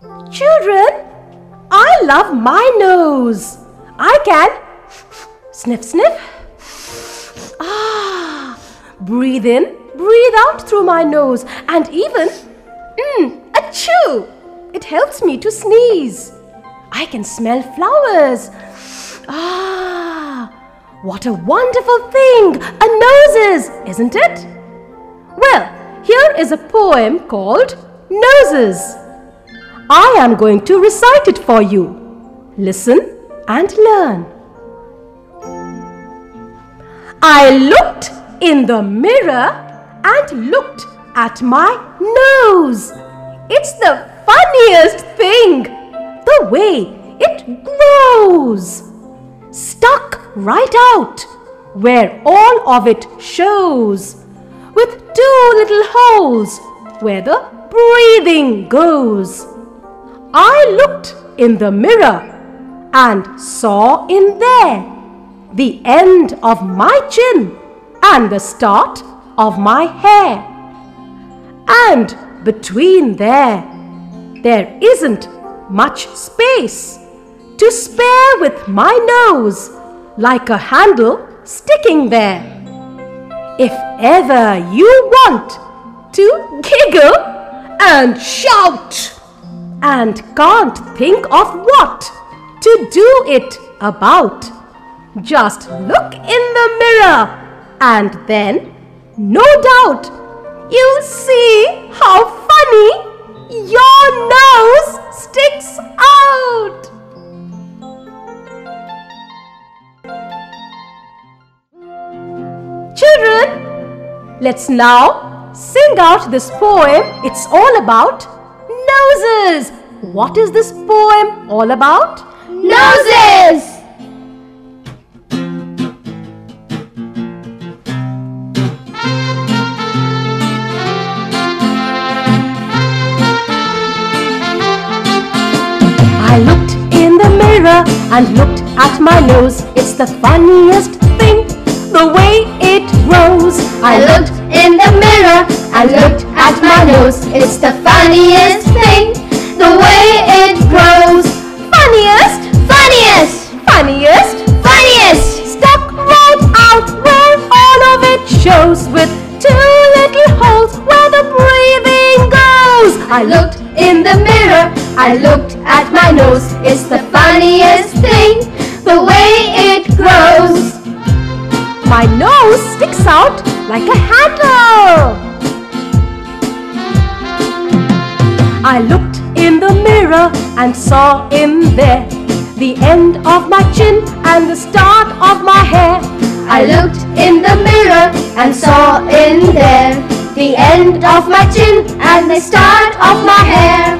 Children, I love my nose. I can sniff, sniff. Ah, breathe in, breathe out through my nose, and even mmm, achoo. It helps me to sneeze. I can smell flowers. Ah, what a wonderful thing a nose is, isn't it? Well, here is a poem called Noses. I am going to recite it for you. Listen and learn. I looked in the mirror and looked at my nose. It's the funniest thing, the way it grows. Stuck right out where all of it shows, with two little holes where the breathing goes. I looked in the mirror and saw in there the end of my chin and the start of my hair. And between there, there isn't much space to spare with my nose like a handle sticking there. If ever you want to giggle and shout and can't think of what to do it about, just look in the mirror and then, no doubt, you'll see how funny your nose sticks out. Children, let's now sing out this poem. It's all about noses. What is this poem all about? Noses! I looked in the mirror and looked at my nose. It's the funniest thing, the way it grows. I looked in the mirror and looked nose. It's the funniest thing, the way it grows. Funniest, Funniest! funniest, Funniest! stuck right out where all of it shows with two little holes where the breathing goes. I looked in the mirror, I looked at my nose. It's the funniest thing, the way it grows. My nose sticks out like a handle. I looked in the mirror and saw in there the end of my chin and the start of my hair. I looked in the mirror and saw in there the end of my chin and the start of my hair.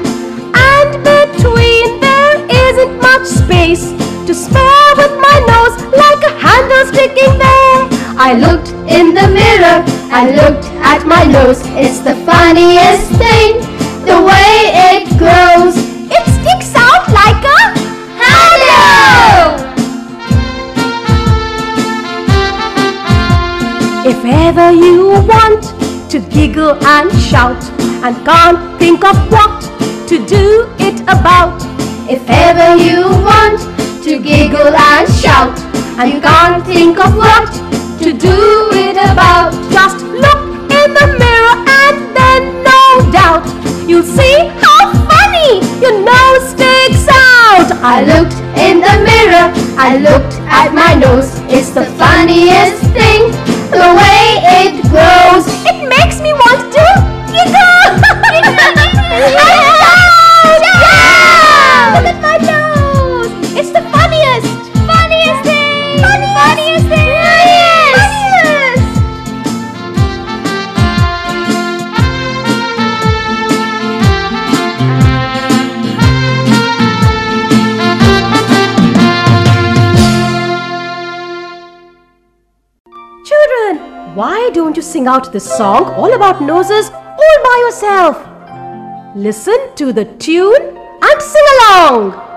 And between there isn't much space to spare with my nose like a handle sticking there. I looked in the mirror, and looked at my nose. It's the funniest thing, you want to giggle and shout and can't think of what to do it about, If ever you want to giggle and shout and you can't think of what to do it about, just look in the mirror and then no doubt you'll see how funny your nose sticks out. I looked in the mirror, I looked at my nose. It's the funniest thing, the way it grows. It makes me want to giggle. Why don't you sing out this song all about noses all by yourself? Listen to the tune and sing along.